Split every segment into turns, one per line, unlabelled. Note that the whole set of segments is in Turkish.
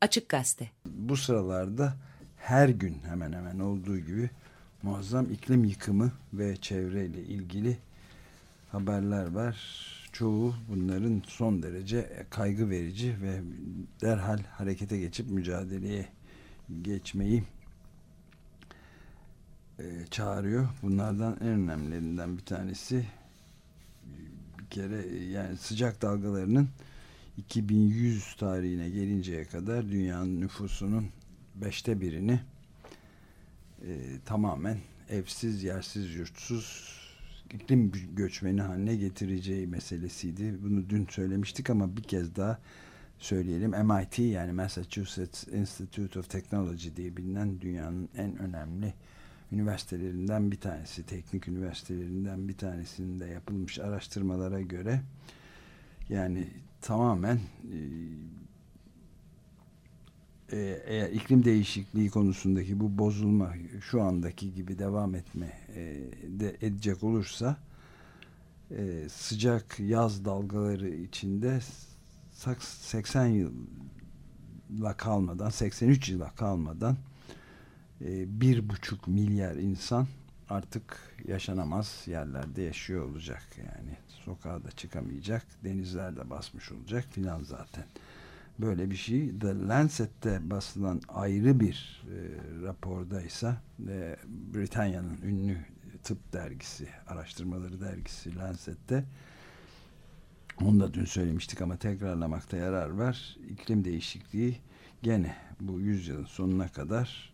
Açık Gazete.
Bu sıralarda her gün hemen hemen olduğu gibi muazzam iklim yıkımı ve çevreyle ilgili haberler var. Çoğu bunların son derece kaygı verici ve derhal harekete geçip mücadeleye geçmeyi e, çağırıyor. Bunlardan en önemlilerinden bir tanesi bir kere yani sıcak dalgalarının 2100 tarihine gelinceye kadar dünyanın nüfusunun beşte birini e, tamamen evsiz, yersiz, yurtsuz iklim göçmeni haline getireceği meselesiydi. Bunu dün söylemiştik ama bir kez daha söyleyelim. MIT yani Massachusetts Institute of Technology diye bilinen dünyanın en önemli üniversitelerinden bir tanesi, teknik üniversitelerinden bir tanesinde yapılmış araştırmalara göre yani tamamen e, e, eğer iklim değişikliği konusundaki bu bozulma şu andaki gibi devam etme e, de edecek olursa e, sıcak yaz dalgaları içinde 80 yılla kalmadan 83 yıla kalmadan e, bir buçuk milyar insan artık yaşanamaz yerlerde yaşıyor olacak. Yani sokağa da çıkamayacak denizler de basmış olacak filan zaten. Böyle bir şey. The Lancet'te basılan ayrı bir e, rapordaysa e, Britanya'nın ünlü tıp dergisi araştırmaları dergisi Lancet'te. Onu da dün söylemiştik ama tekrarlamakta yarar var. İklim değişikliği gene bu yüzyılın sonuna kadar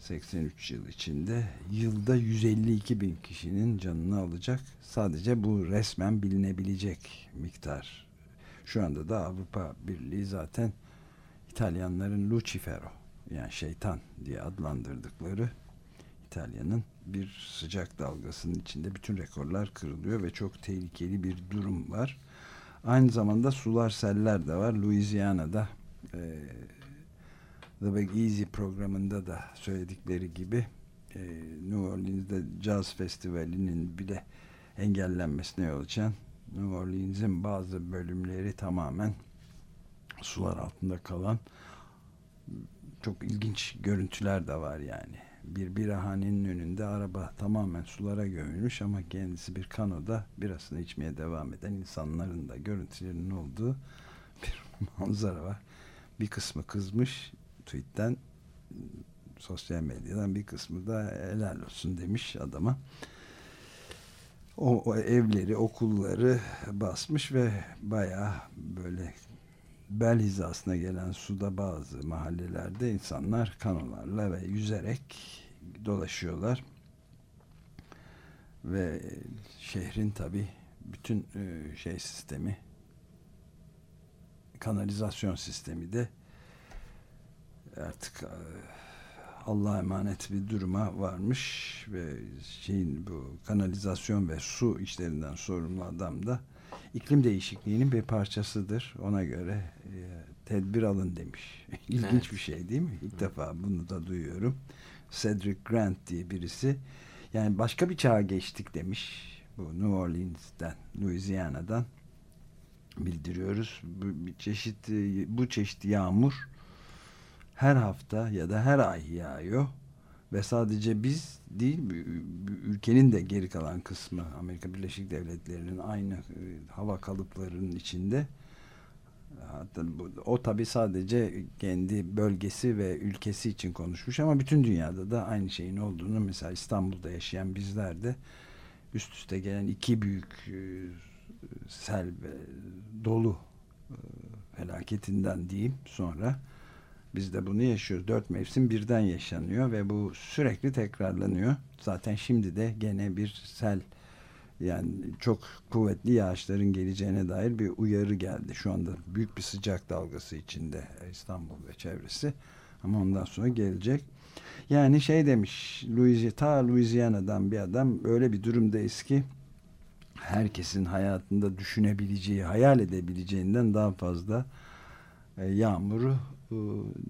83 yıl içinde yılda 152 bin kişinin canını alacak. Sadece bu resmen bilinebilecek miktar. Şu anda da Avrupa Birliği zaten İtalyanların Lucifero yani şeytan diye adlandırdıkları İtalya'nın bir sıcak dalgasının içinde bütün rekorlar kırılıyor ve çok tehlikeli bir durum var. Aynı zamanda sular seller de var. Louisiana'da e, The Big Easy programında da söyledikleri gibi e, New Orleans'de Jazz Festivali'nin bile engellenmesine yol açan New Orleans'in bazı bölümleri tamamen sular altında kalan çok ilginç görüntüler de var yani. Bir birahanenin önünde araba tamamen sulara gömülmüş ama kendisi bir kanoda birasını içmeye devam eden insanların da görüntülerinin olduğu bir manzara var. Bir kısmı kızmış, tweetten sosyal medyadan bir kısmı da helal olsun demiş adama. O, o evleri, okulları basmış ve bayağı böyle bel hizasına gelen suda bazı mahallelerde insanlar kanolarla ve yüzerek dolaşıyorlar. Ve şehrin tabi bütün e, şey sistemi kanalizasyon sistemi de artık e, Allah'a emanet bir duruma varmış ve şeyin bu kanalizasyon ve su işlerinden sorumlu adam da iklim değişikliğinin bir parçasıdır. Ona göre e, tedbir alın demiş. İlginç evet. bir şey değil mi? İlk Hı. defa bunu da duyuyorum. Cedric Grant diye birisi yani başka bir çağa geçtik demiş. Bu New Orleans'ten, Louisiana'dan bildiriyoruz. Bu bir çeşit bu çeşit yağmur her hafta ya da her ay yağıyor. Ve sadece biz değil ülkenin de geri kalan kısmı Amerika Birleşik Devletleri'nin aynı e, hava kalıplarının içinde. Hatta bu, o tabi sadece kendi bölgesi ve ülkesi için konuşmuş ama bütün dünyada da aynı şeyin olduğunu mesela İstanbul'da yaşayan bizler de üst üste gelen iki büyük e, sel ve dolu e, felaketinden diyeyim sonra biz de bunu yaşıyoruz. Dört mevsim birden yaşanıyor ve bu sürekli tekrarlanıyor. Zaten şimdi de gene bir sel yani çok kuvvetli yağışların geleceğine dair bir uyarı geldi. Şu anda büyük bir sıcak dalgası içinde İstanbul ve çevresi. Ama ondan sonra gelecek. Yani şey demiş Louisiana, ta Louisiana'dan bir adam öyle bir durumdayız ki herkesin hayatında düşünebileceği, hayal edebileceğinden daha fazla e, yağmuru e,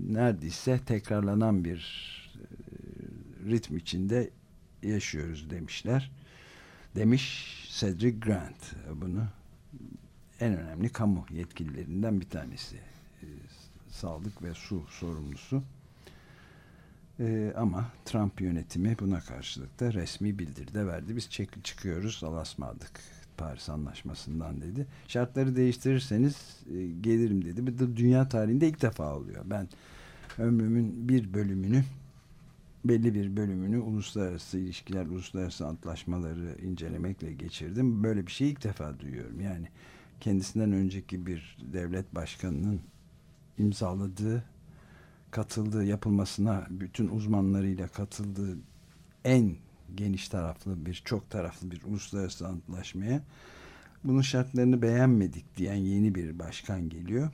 neredeyse tekrarlanan bir e, ritm içinde yaşıyoruz demişler. Demiş Cedric Grant bunu en önemli kamu yetkililerinden bir tanesi. sağlık ve su sorumlusu. Ee, ama Trump yönetimi buna karşılık da resmi bildiri de verdi. Biz çek çıkıyoruz alasmadık Paris Anlaşması'ndan dedi. Şartları değiştirirseniz e, gelirim dedi. Bu da dünya tarihinde ilk defa oluyor. Ben ömrümün bir bölümünü belli bir bölümünü uluslararası ilişkiler, uluslararası antlaşmaları incelemekle geçirdim. Böyle bir şey ilk defa duyuyorum. Yani kendisinden önceki bir devlet başkanının imzaladığı, katıldığı, yapılmasına bütün uzmanlarıyla katıldığı en geniş taraflı bir, çok taraflı bir uluslararası antlaşmaya bunun şartlarını beğenmedik diyen yeni bir başkan geliyor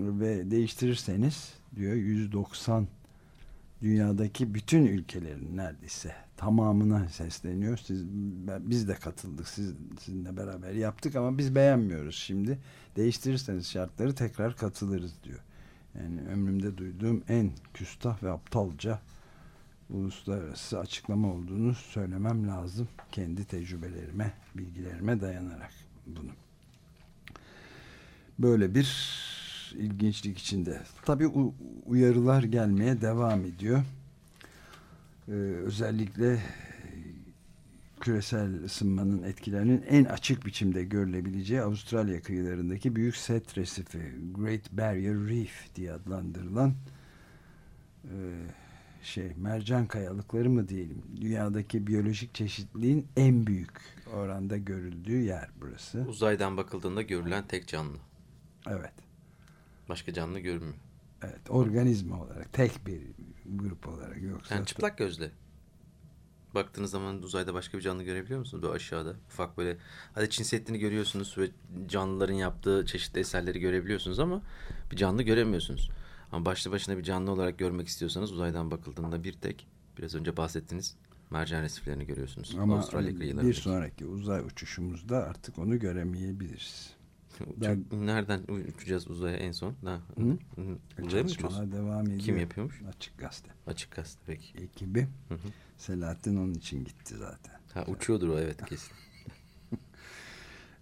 ve değiştirirseniz diyor 190 dünyadaki bütün ülkelerin neredeyse tamamına sesleniyor. Siz, biz de katıldık. Siz, sizinle beraber yaptık ama biz beğenmiyoruz şimdi. Değiştirirseniz şartları tekrar katılırız diyor. Yani ömrümde duyduğum en küstah ve aptalca uluslararası açıklama olduğunu söylemem lazım. Kendi tecrübelerime, bilgilerime dayanarak bunu. Böyle bir ilginçlik içinde. Tabii uyarılar gelmeye devam ediyor. Ee, özellikle küresel ısınmanın etkilerinin en açık biçimde görülebileceği Avustralya kıyılarındaki büyük set resifi Great Barrier Reef diye adlandırılan e, şey mercan kayalıkları mı diyelim dünyadaki biyolojik çeşitliliğin en büyük oranda görüldüğü yer burası.
Uzaydan bakıldığında görülen tek canlı.
Evet.
Başka canlı görünmüyor.
Evet, organizma olarak tek bir grup olarak yoksa.
Yani çıplak gözle. Baktığınız zaman uzayda başka bir canlı görebiliyor musunuz? Böyle aşağıda ufak böyle hadi Çin Seddi'ni görüyorsunuz ve canlıların yaptığı çeşitli eserleri görebiliyorsunuz ama bir canlı göremiyorsunuz. Ama başlı başına bir canlı olarak görmek istiyorsanız uzaydan bakıldığında bir tek biraz önce bahsettiğiniz mercan resiflerini görüyorsunuz.
Ama Avustralya bir sonraki uzay uçuşumuzda artık onu göremeyebiliriz.
Ben... Nereden uçacağız uzaya en son? Ha.
Hı? Uzaya mı uçuyoruz? devam ediyor.
Kim yapıyormuş?
Açık Gazete.
Açık Gazete peki.
Ekibi. Hı hı. Selahattin onun için gitti zaten.
Ha, uçuyordur o evet kesin.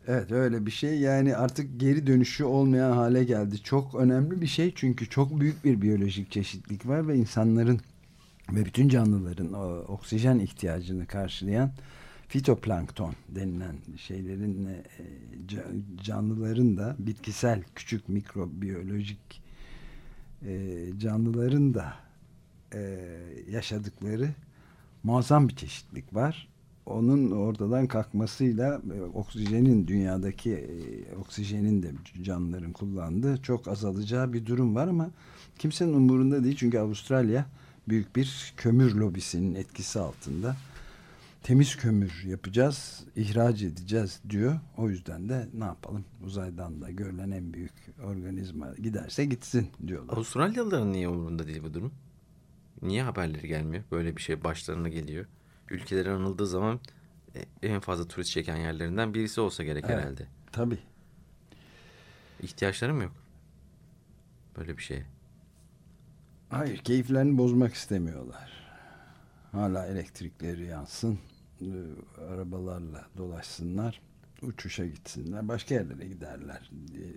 Evet öyle bir şey yani artık geri dönüşü olmayan hale geldi. Çok önemli bir şey çünkü çok büyük bir biyolojik çeşitlilik var ve insanların ve bütün canlıların o, oksijen ihtiyacını karşılayan fitoplankton denilen şeylerin e, canlıların da bitkisel küçük mikrobiyolojik e, canlıların da e, yaşadıkları muazzam bir çeşitlik var. Onun ortadan kalkmasıyla oksijenin dünyadaki oksijenin de canlıların kullandığı çok azalacağı bir durum var ama kimsenin umurunda değil çünkü Avustralya büyük bir kömür lobisinin etkisi altında temiz kömür yapacağız, ihraç edeceğiz diyor. O yüzden de ne yapalım uzaydan da görülen en büyük organizma giderse gitsin diyorlar.
Avustralyalıların niye umurunda değil bu durum? Niye haberleri gelmiyor? Böyle bir şey başlarına geliyor. Ülkeleri anıldığı zaman e, en fazla turist çeken yerlerinden birisi olsa gerek evet, herhalde.
Tabii.
İhtiyaçlarım yok. Böyle bir şeye.
Hayır, keyiflerini bozmak istemiyorlar. Hala elektrikleri yansın. E, arabalarla dolaşsınlar. Uçuşa gitsinler. Başka yerlere giderler.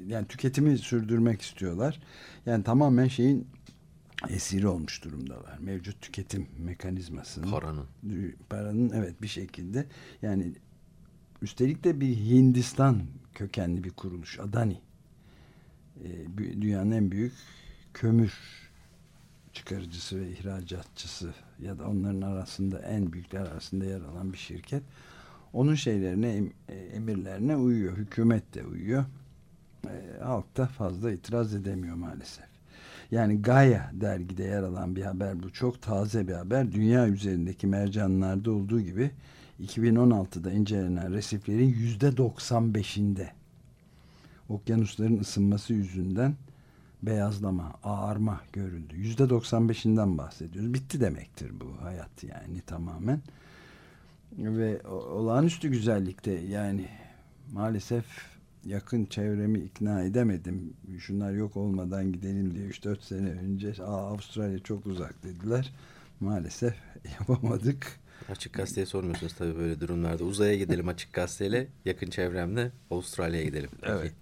Yani tüketimi sürdürmek istiyorlar. Yani tamamen şeyin esiri olmuş durumdalar. Mevcut tüketim mekanizmasının.
Paranın.
Paranın evet bir şekilde. Yani üstelik de bir Hindistan kökenli bir kuruluş. Adani. E, dünyanın en büyük kömür çıkarıcısı ve ihracatçısı ya da onların arasında en büyükler arasında yer alan bir şirket. Onun şeylerine, e, emirlerine uyuyor. Hükümet de uyuyor. E, halk da fazla itiraz edemiyor maalesef. Yani Gaia dergide yer alan bir haber bu. Çok taze bir haber. Dünya üzerindeki mercanlarda olduğu gibi 2016'da incelenen resiflerin yüzde 95'inde okyanusların ısınması yüzünden beyazlama, ağarma görüldü. Yüzde 95'inden bahsediyoruz. Bitti demektir bu hayat yani tamamen. Ve olağanüstü güzellikte yani maalesef yakın çevremi ikna edemedim. Şunlar yok olmadan gidelim diye 3-4 sene önce Aa, Avustralya çok uzak dediler. Maalesef yapamadık.
Açık gazeteye sormuyorsunuz tabii böyle durumlarda. Uzaya gidelim açık gazeteyle yakın çevremde Avustralya'ya gidelim.
Evet.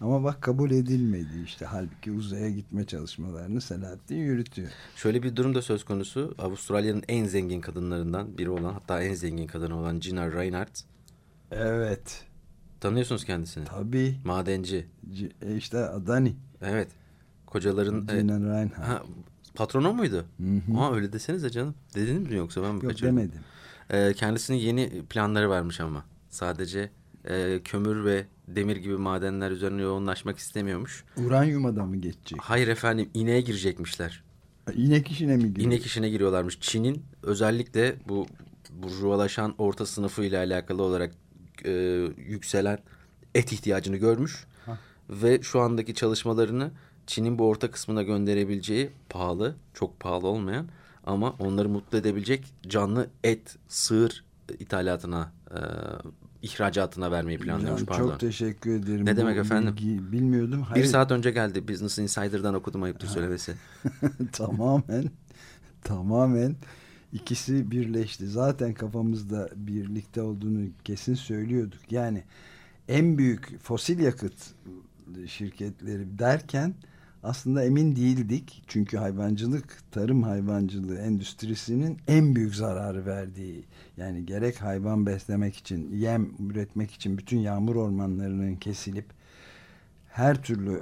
Ama bak kabul edilmedi işte. Halbuki uzaya gitme çalışmalarını Selahattin yürütüyor.
Şöyle bir durum da söz konusu. Avustralya'nın en zengin kadınlarından biri olan hatta en zengin kadını olan Gina Reinhardt.
Evet.
Tanıyorsunuz kendisini.
Tabii.
Madenci.
C e işte Adani.
Evet. Kocaların...
Gina e, Reinhardt. Ha,
patronu muydu? Hı hı. Aa, öyle desenize canım. Dediniz mi yoksa ben mi
Yok kaçırdım? demedim.
Ee, kendisinin yeni planları varmış ama. Sadece e, kömür ve demir gibi madenler üzerine yoğunlaşmak istemiyormuş.
Uranyuma mı geçecek?
Hayır efendim ineğe girecekmişler.
İnek işine mi giriyor?
İnek işine giriyorlarmış. Çin'in özellikle bu burjuvalaşan orta sınıfı ile alakalı olarak e, yükselen et ihtiyacını görmüş. Hah. Ve şu andaki çalışmalarını Çin'in bu orta kısmına gönderebileceği pahalı, çok pahalı olmayan ama onları mutlu edebilecek canlı et, sığır ithalatına e, ihracatına vermeyi planlıyormuş.
Can, pardon. Çok teşekkür ederim.
Ne demek efendim?
Bilgi, bilmiyordum.
Hayır. Bir saat önce geldi. Business Insider'dan okudum ayıptır söylemesi.
tamamen tamamen ikisi birleşti. Zaten kafamızda birlikte olduğunu kesin söylüyorduk. Yani en büyük fosil yakıt şirketleri derken aslında emin değildik. Çünkü hayvancılık, tarım hayvancılığı endüstrisinin en büyük zararı verdiği yani gerek hayvan beslemek için, yem üretmek için bütün yağmur ormanlarının kesilip her türlü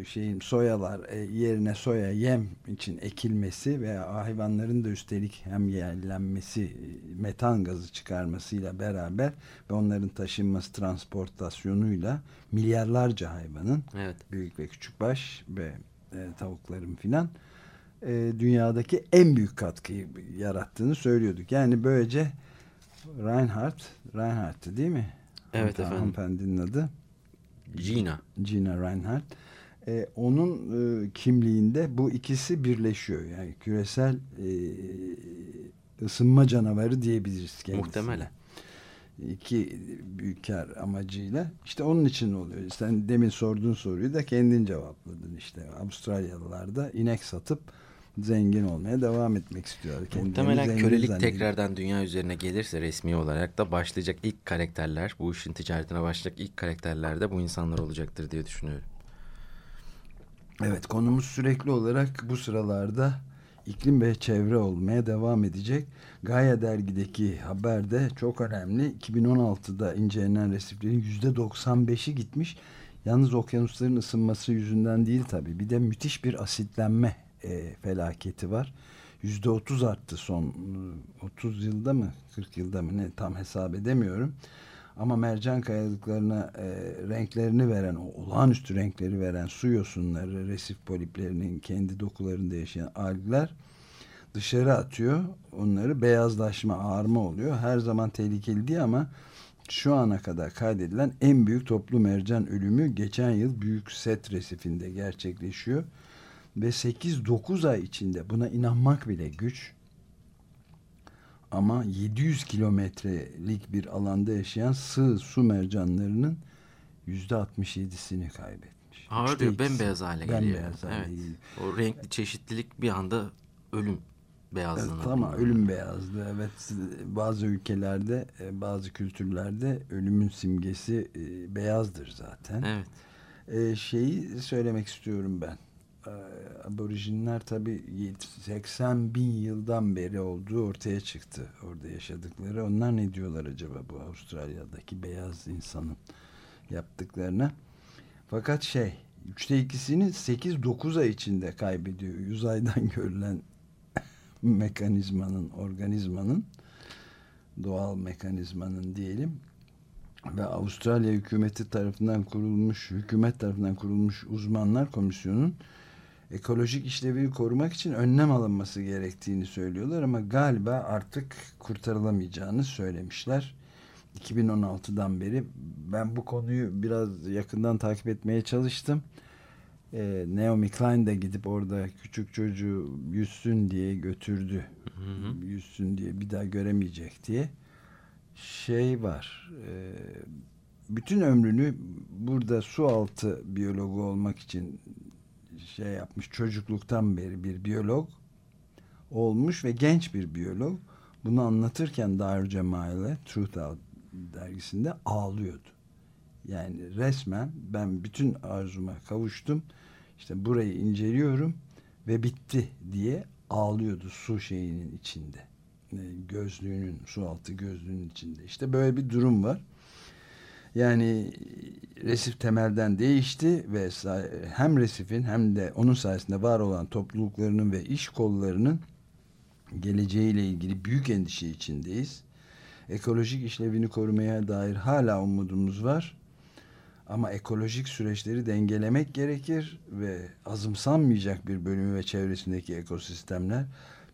e, şeyin soyalar e, yerine soya yem için ekilmesi ve hayvanların da üstelik hem yerlenmesi e, metan gazı çıkarmasıyla beraber ve onların taşınması transportasyonuyla milyarlarca hayvanın
evet.
büyük ve küçük baş ve tavukların filan dünyadaki en büyük katkıyı yarattığını söylüyorduk. Yani böylece Reinhardt Reinhardt'tı değil mi?
Evet efendim.
Hanımefendinin adı.
Gina.
Gina Reinhardt. E, onun e, kimliğinde bu ikisi birleşiyor. Yani küresel e, ısınma canavarı diyebiliriz kendisine.
Muhtemelen.
İki büyüker amacıyla. İşte onun için oluyor. Sen demin sorduğun soruyu da kendin cevapladın işte. Avustralyalılar da inek satıp zengin olmaya devam etmek istiyorlar.
Muhtemelen kölelik tekrardan dünya üzerine gelirse resmi olarak da başlayacak ilk karakterler, bu işin ticaretine başlayacak ilk karakterler de bu insanlar olacaktır diye düşünüyorum.
Evet konumuz sürekli olarak bu sıralarda iklim ve çevre olmaya devam edecek. Gaia dergideki haberde çok önemli. 2016'da incelenen resiflerin %95'i gitmiş. Yalnız okyanusların ısınması yüzünden değil tabii. Bir de müthiş bir asitlenme e, felaketi var. Yüzde otuz arttı son 30 yılda mı 40 yılda mı ne tam hesap edemiyorum. Ama mercan kayalıklarına e, renklerini veren, o olağanüstü renkleri veren su yosunları, resif poliplerinin kendi dokularında yaşayan algler dışarı atıyor. Onları beyazlaşma, ağarma oluyor. Her zaman tehlikeli değil ama şu ana kadar kaydedilen en büyük toplu mercan ölümü geçen yıl Büyük Set Resifinde gerçekleşiyor ve 8-9 ay içinde buna inanmak bile güç ama 700 kilometrelik bir alanda yaşayan sığ su mercanlarının yüzde 67'sini kaybetmiş.
Ağır diyor bembeyaz hale geliyor. Bembeyaz hale evet. geliyor. O renkli çeşitlilik bir anda ölüm beyazlığına.
Evet, tamam ölüm beyazlığı. Evet bazı ülkelerde e, bazı kültürlerde ölümün simgesi e, beyazdır zaten.
Evet.
Ee, şeyi söylemek istiyorum ben aborijinler tabi 80 bin yıldan beri olduğu ortaya çıktı orada yaşadıkları. Onlar ne diyorlar acaba bu Avustralya'daki beyaz insanın yaptıklarına? Fakat şey üçte ikisini 8-9 ay içinde kaybediyor. Uzaydan görülen mekanizmanın, organizmanın doğal mekanizmanın diyelim ve Avustralya hükümeti tarafından kurulmuş hükümet tarafından kurulmuş uzmanlar komisyonun ekolojik işlevi korumak için önlem alınması gerektiğini söylüyorlar ama galiba artık kurtarılamayacağını söylemişler. 2016'dan beri ben bu konuyu biraz yakından takip etmeye çalıştım. Ee, Naomi Klein de gidip orada küçük çocuğu yüzsün diye götürdü. Hı hı. Yüzsün diye bir daha göremeyecek diye. Şey var. E, bütün ömrünü burada su altı biyologu olmak için şey yapmış çocukluktan beri bir biyolog olmuş ve genç bir biyolog bunu anlatırken Dar Cemal'e Truth Out dergisinde ağlıyordu. Yani resmen ben bütün arzuma kavuştum. İşte burayı inceliyorum ve bitti diye ağlıyordu su şeyinin içinde. E, gözlüğünün, su altı gözlüğünün içinde. İşte böyle bir durum var. Yani resif temelden değişti ve hem resifin hem de onun sayesinde var olan topluluklarının ve iş kollarının geleceğiyle ilgili büyük endişe içindeyiz. Ekolojik işlevini korumaya dair hala umudumuz var. Ama ekolojik süreçleri dengelemek gerekir ve azımsanmayacak bir bölümü ve çevresindeki ekosistemler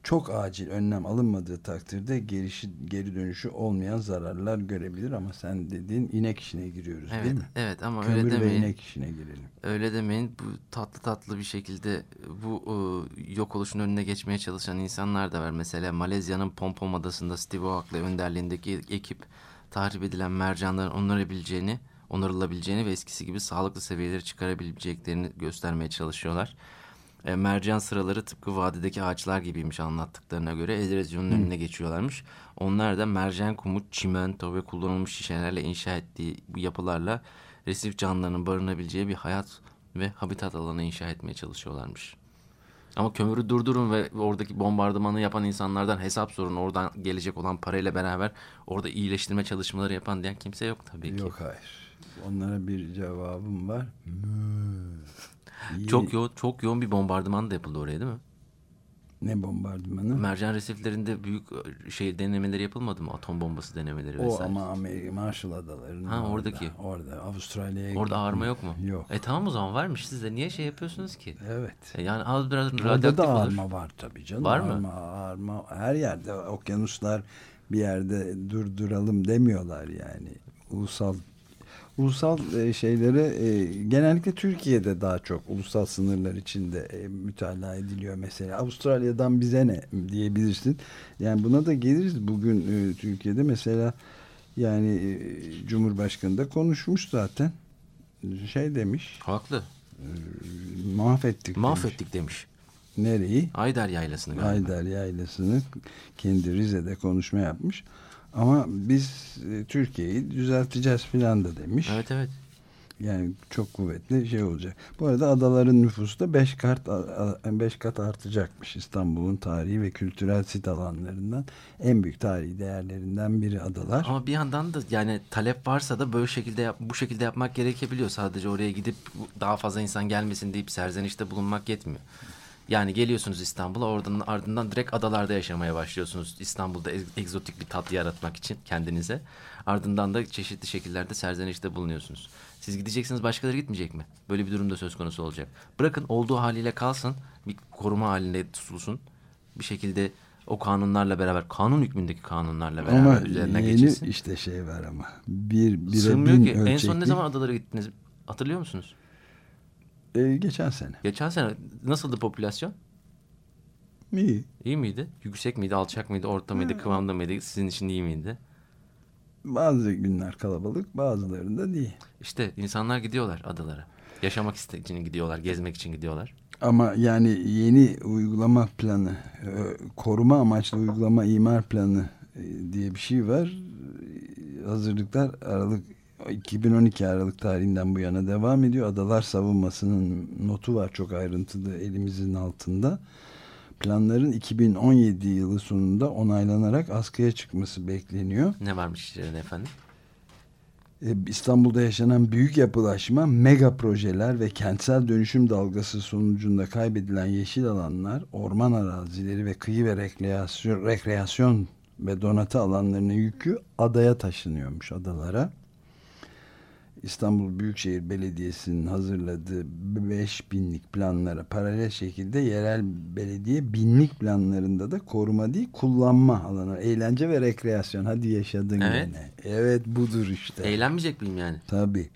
çok acil önlem alınmadığı takdirde gerişi, geri dönüşü olmayan zararlar görebilir ama sen dediğin inek işine giriyoruz
evet,
değil mi?
Evet ama
Kömür
öyle demeyin.
inek işine girelim.
Öyle demeyin. Bu tatlı tatlı bir şekilde bu e, yok oluşun önüne geçmeye çalışan insanlar da var. Mesela Malezya'nın Pompom Adası'nda Steve Oak'la önderliğindeki ekip tahrip edilen mercanların onarabileceğini, onarılabileceğini ve eskisi gibi sağlıklı seviyeleri çıkarabileceklerini göstermeye çalışıyorlar. E, mercan sıraları tıpkı vadideki ağaçlar gibiymiş anlattıklarına göre erozyonun Hı. önüne geçiyorlarmış. Onlar da mercan kumu, çimento ve kullanılmış şişelerle inşa ettiği bu yapılarla resif canlılarının barınabileceği bir hayat ve habitat alanı inşa etmeye çalışıyorlarmış. Ama kömürü durdurun ve oradaki bombardımanı yapan insanlardan hesap sorun. Oradan gelecek olan parayla beraber orada iyileştirme çalışmaları yapan diyen kimse yok tabii ki.
Yok hayır. Onlara bir cevabım var.
Çok yoğun, çok yoğun bir bombardıman da yapıldı oraya değil mi?
Ne bombardımanı?
Mercan resiflerinde büyük e, şey denemeleri yapılmadı mı? Atom bombası denemeleri
o
vesaire.
O ama Amerika Marshall Adaları'nın
Ha
orada,
oradaki.
Orada Avustralya'ya
Orada ağırma yok mu?
Yok.
E tamam o zaman varmış. Siz de niye şey yapıyorsunuz ki?
Evet.
E yani az biraz
radyoaktif da
olur.
ağırma var tabii canım.
Var mı?
Ağırma her yerde. Okyanuslar bir yerde durduralım demiyorlar yani. Ulusal ulusal e, şeylere e, genellikle Türkiye'de daha çok ulusal sınırlar içinde e, mütalaa ediliyor mesela. Avustralya'dan bize ne diyebilirsin. Yani buna da geliriz. Bugün e, Türkiye'de mesela yani e, Cumhurbaşkanı da konuşmuş zaten. Şey demiş.
Haklı.
E, mahvettik.
Mahvettik demiş.
demiş. Nereyi?
Ayder Yaylası'nı.
Ayder Yaylası'nı kendi Rize'de konuşma yapmış. Ama biz e, Türkiye'yi düzelteceğiz filan da demiş.
Evet evet.
Yani çok kuvvetli şey olacak. Bu arada adaların nüfusu da 5 kat 5 kat artacakmış. İstanbul'un tarihi ve kültürel sit alanlarından en büyük tarihi değerlerinden biri adalar.
Ama bir yandan da yani talep varsa da böyle şekilde yap, bu şekilde yapmak gerekebiliyor. Sadece oraya gidip daha fazla insan gelmesin deyip serzenişte bulunmak yetmiyor. Yani geliyorsunuz İstanbul'a oradan ardından direkt adalarda yaşamaya başlıyorsunuz. İstanbul'da egzotik bir tat yaratmak için kendinize. Ardından da çeşitli şekillerde serzenişte bulunuyorsunuz. Siz gideceksiniz başkaları gitmeyecek mi? Böyle bir durumda söz konusu olacak. Bırakın olduğu haliyle kalsın. Bir koruma halinde tutulsun. Bir şekilde o kanunlarla beraber kanun hükmündeki kanunlarla beraber
ama
üzerine
yeni
geçilsin.
işte şey var ama. Bir, bire
Sığmıyor
bin
ki.
ölçekli.
En son ne zaman adalara gittiniz? Hatırlıyor musunuz?
Ee, geçen sene.
Geçen sene nasıldı popülasyon?
İyi.
İyi miydi? Yüksek miydi, alçak mıydı, orta mıydı, kıvamda mıydı? Sizin için iyi miydi?
Bazı günler kalabalık, bazılarında değil.
İşte insanlar gidiyorlar adalara. Yaşamak için gidiyorlar, gezmek için gidiyorlar.
Ama yani yeni uygulama planı, e, koruma amaçlı uygulama imar planı e, diye bir şey var. Hazırlıklar Aralık 2012 Aralık tarihinden bu yana devam ediyor. Adalar savunmasının notu var çok ayrıntılı elimizin altında. Planların 2017 yılı sonunda onaylanarak askıya çıkması bekleniyor.
Ne varmış içeride efendim?
Ee, İstanbul'da yaşanan büyük yapılaşma, mega projeler ve kentsel dönüşüm dalgası sonucunda kaybedilen yeşil alanlar, orman arazileri ve kıyı ve rekreasyon, rekreasyon ve donatı alanlarının yükü adaya taşınıyormuş adalara. İstanbul Büyükşehir Belediyesi'nin hazırladığı 5 binlik planlara paralel şekilde yerel belediye binlik planlarında da koruma değil kullanma alanı. Eğlence ve rekreasyon. Hadi yaşadın
evet.
gene. Evet budur işte.
Eğlenmeyecek miyim yani?
Tabii.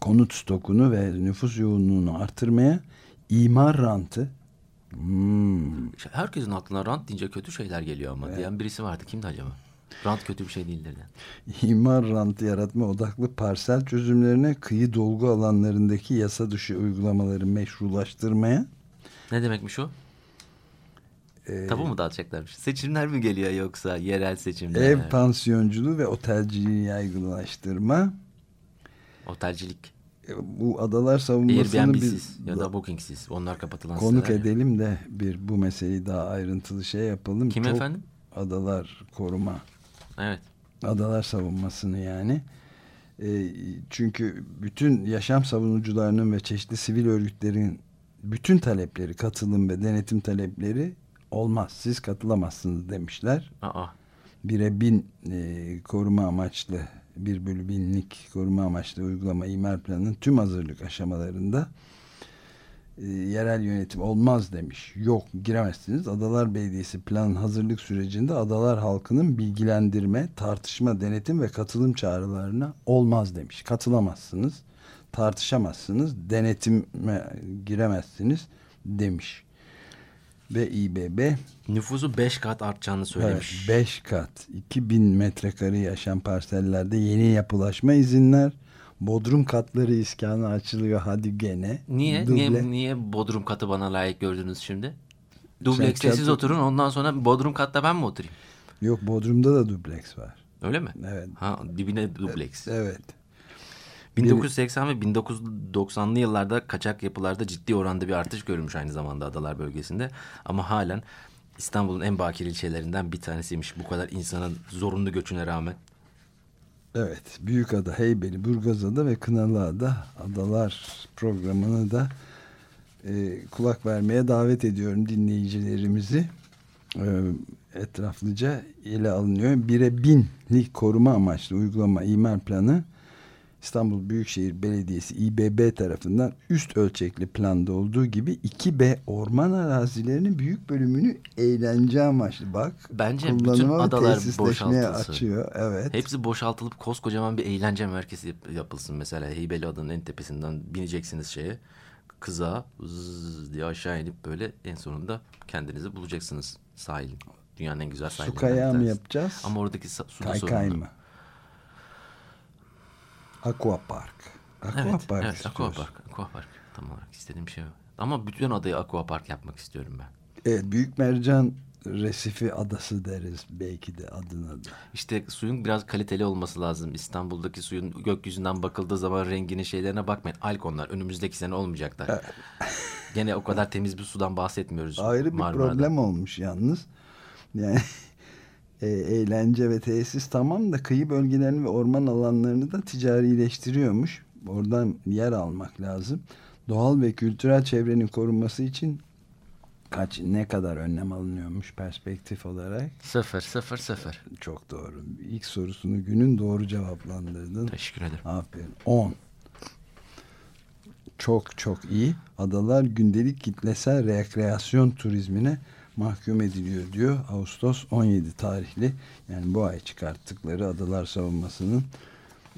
Konut stokunu ve nüfus yoğunluğunu artırmaya imar rantı
Hmm. Herkesin aklına rant deyince kötü şeyler geliyor ama evet. diyen birisi vardı. Kimdi acaba? Rant kötü bir şey değildir yani.
İmar rantı yaratma odaklı parsel çözümlerine kıyı dolgu alanlarındaki yasa dışı uygulamaları meşrulaştırmaya.
Ne demekmiş o? Ee, Tabu mu dağıtacaklarmış? Seçimler mi geliyor yoksa yerel seçimler?
Ev pansiyonculuğu ve otelciliği yaygınlaştırma.
Otelcilik.
E, bu adalar savunmasını
Airbnb'siz ya da Booking'siz. Onlar kapatılan
konuk edelim de bir bu meseleyi daha ayrıntılı şey yapalım.
Kim
Çok
efendim?
Adalar koruma.
Evet.
Adalar savunmasını yani. E, çünkü bütün yaşam savunucularının ve çeşitli sivil örgütlerin bütün talepleri, katılım ve denetim talepleri olmaz. Siz katılamazsınız demişler.
Aa.
Bire bin e, koruma amaçlı bir bölü binlik koruma amaçlı uygulama imar planının tüm hazırlık aşamalarında e, yerel yönetim olmaz demiş. Yok giremezsiniz. Adalar Belediyesi planın hazırlık sürecinde adalar halkının bilgilendirme, tartışma, denetim ve katılım çağrılarına olmaz demiş. Katılamazsınız, tartışamazsınız, denetime giremezsiniz demiş. Ve İBB
Nüfusu 5 kat artacağını söylemiş.
5 kat 2000 metrekare yaşam parsellerde yeni yapılaşma izinler Bodrum katları iskanı açılıyor hadi gene.
Niye?
Duble.
Niye niye Bodrum katı bana layık gördünüz şimdi? Dublekste siz oturun ondan sonra Bodrum katta ben mi oturayım?
Yok Bodrum'da da dubleks var.
Öyle mi?
Evet.
Ha dibine dubleks.
Evet.
1980 ve 1990'lı yıllarda kaçak yapılarda ciddi oranda bir artış görülmüş aynı zamanda adalar bölgesinde. Ama halen İstanbul'un en bakir ilçelerinden bir tanesiymiş bu kadar insanın zorunlu göçüne rağmen.
Evet. Büyükada, Heybeli, Burgazada ve Kınalıada adalar programını da e, kulak vermeye davet ediyorum dinleyicilerimizi. E, etraflıca ele alınıyor. Bire binlik koruma amaçlı uygulama imar planı İstanbul Büyükşehir Belediyesi İBB tarafından üst ölçekli planda olduğu gibi 2B orman arazilerinin büyük bölümünü eğlence amaçlı bak.
Bence bütün adalar boşaltılsın.
açıyor. Evet.
Hepsi boşaltılıp koskocaman bir eğlence merkezi yap- yapılsın. Mesela Heybeli Ada'nın en tepesinden bineceksiniz şeye. Kıza zzz diye aşağı inip böyle en sonunda kendinizi bulacaksınız sahilin. Dünyanın en güzel
Su
sahillerinden
kayağı mı yapacağız?
Ama oradaki su da
Kaykay
sorunlu.
mı? Aqua Park. Aqua
Evet,
Park
evet. Aquapark. Aquapark. Tam olarak istediğim şey o. Ama bütün adayı Aquapark yapmak istiyorum ben.
Evet, Büyük Mercan Resifi Adası deriz belki de adına da.
İşte suyun biraz kaliteli olması lazım. İstanbul'daki suyun gökyüzünden bakıldığı zaman rengine şeylerine bakmayın. Alkonlar önümüzdeki sene olmayacaklar. Gene o kadar temiz bir sudan bahsetmiyoruz.
Ayrı bir
Marmara'da.
problem olmuş yalnız. Yani e, eğlence ve tesis tamam da kıyı bölgelerini ve orman alanlarını da ticarileştiriyormuş. Oradan yer almak lazım. Doğal ve kültürel çevrenin korunması için kaç ne kadar önlem alınıyormuş perspektif olarak
Sıfır sıfır sıfır.
çok doğru. İlk sorusunu günün doğru cevaplandırdın.
Teşekkür ederim.
Aferin. 10. Çok çok iyi. Adalar gündelik kitlesel rekreasyon turizmine mahkum ediliyor diyor. Ağustos 17 tarihli yani bu ay çıkarttıkları adalar savunmasının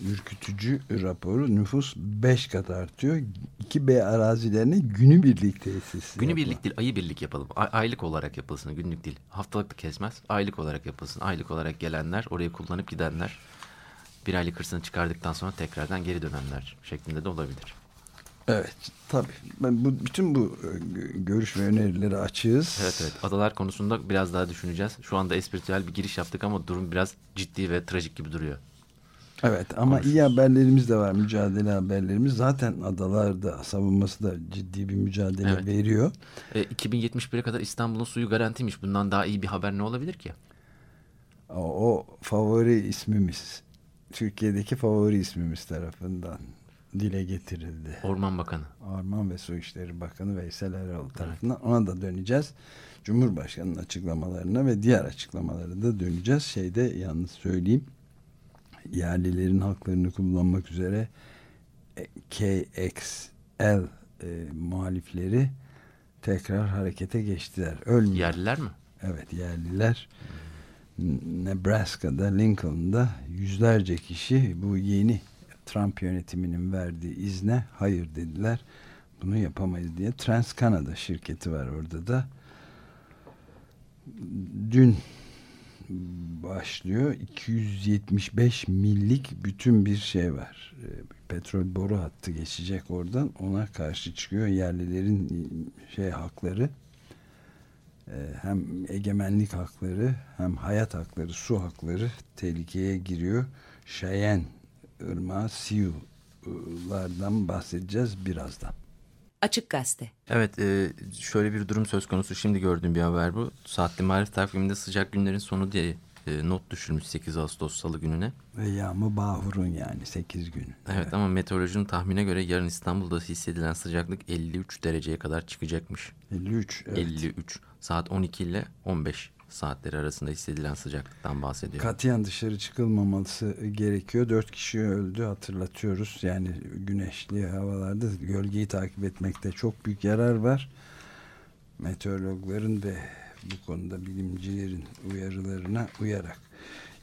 ürkütücü raporu nüfus 5 kat artıyor. 2B arazilerine günübirlik tesis.
Günü
yapma.
değil, ayı birlik yapalım. Ay- aylık olarak yapılsın, günlük değil. Haftalık da kesmez, aylık olarak yapılsın. Aylık olarak gelenler, orayı kullanıp gidenler, bir aylık hırsını çıkardıktan sonra tekrardan geri dönenler şeklinde de olabilir.
Evet tabii. Ben bu, bütün bu e, gö- görüş ve önerileri açığız.
Evet evet, adalar konusunda biraz daha düşüneceğiz. Şu anda espritüel bir giriş yaptık ama durum biraz ciddi ve trajik gibi duruyor.
Evet ama iyi haberlerimiz de var. Mücadele haberlerimiz. Zaten adalarda savunması da ciddi bir mücadele
Evet.
veriyor.
E, 2071'e kadar İstanbul'un suyu garantiymiş. Bundan daha iyi bir haber ne olabilir ki?
O, o favori ismimiz. Türkiye'deki favori ismimiz tarafından dile getirildi.
Orman Bakanı.
Orman ve Su İşleri Bakanı Veysel Eroğlu tarafından. Ona da döneceğiz. Cumhurbaşkanı'nın açıklamalarına ve diğer açıklamalara da döneceğiz. Şeyde yalnız söyleyeyim. Yerlilerin haklarını kullanmak üzere KXL e, muhalifleri tekrar harekete geçtiler. Ölmüyor.
Yerliler mi?
Evet yerliler Nebraska'da Lincoln'da yüzlerce kişi bu yeni Trump yönetiminin verdiği izne hayır dediler. Bunu yapamayız diye. Trans Canada şirketi var orada da. Dün başlıyor. 275 millik bütün bir şey var. Ee, Petrol boru hattı geçecek oradan. Ona karşı çıkıyor yerlilerin şey hakları e, hem egemenlik hakları hem hayat hakları, su hakları tehlikeye giriyor. Cheyenne Irmağı, Sioux konulardan bahsedeceğiz birazdan.
Açık Gazete.
Evet e, şöyle bir durum söz konusu şimdi gördüğüm bir haber bu. Saatli Marif takviminde sıcak günlerin sonu diye e, not düşürmüş 8 Ağustos Salı gününe.
Ve yağmur bahurun yani 8 gün.
Evet, evet ama meteorolojinin tahmine göre yarın İstanbul'da hissedilen sıcaklık 53 dereceye kadar çıkacakmış.
53 evet.
53 saat 12 ile 15 saatleri arasında hissedilen sıcaklıktan bahsediyor.
Katiyen dışarı çıkılmaması gerekiyor. Dört kişi öldü hatırlatıyoruz. Yani güneşli havalarda gölgeyi takip etmekte çok büyük yarar var. Meteorologların ve bu konuda bilimcilerin uyarılarına uyarak.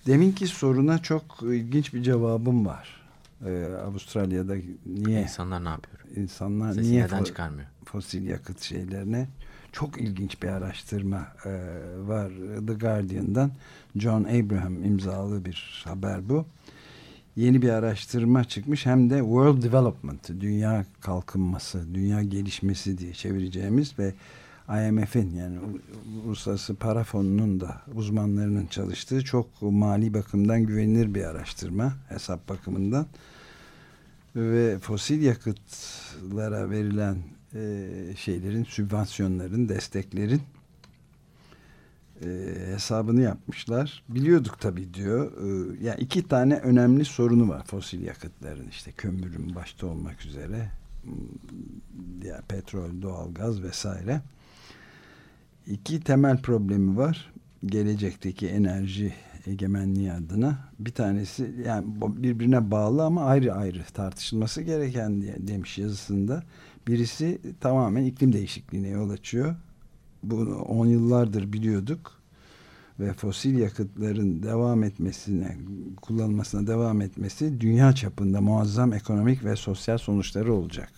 Deminki soruna çok ilginç bir cevabım var. Ee, Avustralya'da niye
insanlar ne yapıyor?
İnsanlar
Sesi
niye
neden çıkarmıyor?
Fosil yakıt şeylerine çok ilginç bir araştırma e, var The Guardian'dan. John Abraham imzalı bir haber bu. Yeni bir araştırma çıkmış hem de World Development, dünya kalkınması, dünya gelişmesi diye çevireceğimiz ve IMF'in yani Uluslararası Para Fonu'nun da uzmanlarının çalıştığı çok mali bakımdan güvenilir bir araştırma hesap bakımından ve fosil yakıtlara verilen e, şeylerin, sübvansiyonların, desteklerin e, hesabını yapmışlar. Biliyorduk tabii diyor. E, yani iki tane önemli sorunu var fosil yakıtların. işte kömürün başta olmak üzere ya petrol, doğalgaz vesaire. İki temel problemi var. Gelecekteki enerji egemenliği adına. Bir tanesi yani birbirine bağlı ama ayrı ayrı tartışılması gereken diye demiş yazısında. Birisi tamamen iklim değişikliğine yol açıyor. Bunu on yıllardır biliyorduk ve fosil yakıtların devam etmesine, kullanılmasına devam etmesi dünya çapında muazzam ekonomik ve sosyal sonuçları olacak.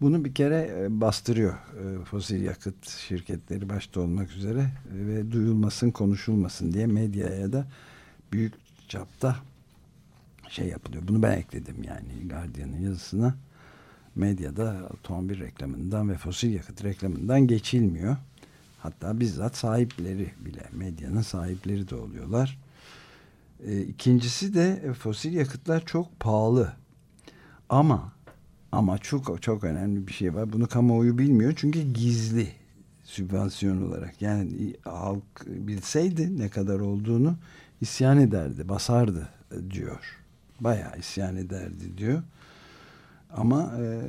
Bunu bir kere e, bastırıyor e, fosil yakıt şirketleri başta olmak üzere ve duyulmasın, konuşulmasın diye medyaya da büyük çapta şey yapılıyor. Bunu ben ekledim yani Guardian'ın yazısına medyada otomobil reklamından ve fosil yakıt reklamından geçilmiyor. Hatta bizzat sahipleri bile medyanın sahipleri de oluyorlar. E, ikincisi de fosil yakıtlar çok pahalı. Ama ama çok çok önemli bir şey var. Bunu kamuoyu bilmiyor çünkü gizli sübvansiyon olarak. Yani halk bilseydi ne kadar olduğunu isyan ederdi, basardı diyor. Bayağı isyan ederdi diyor. Ama e,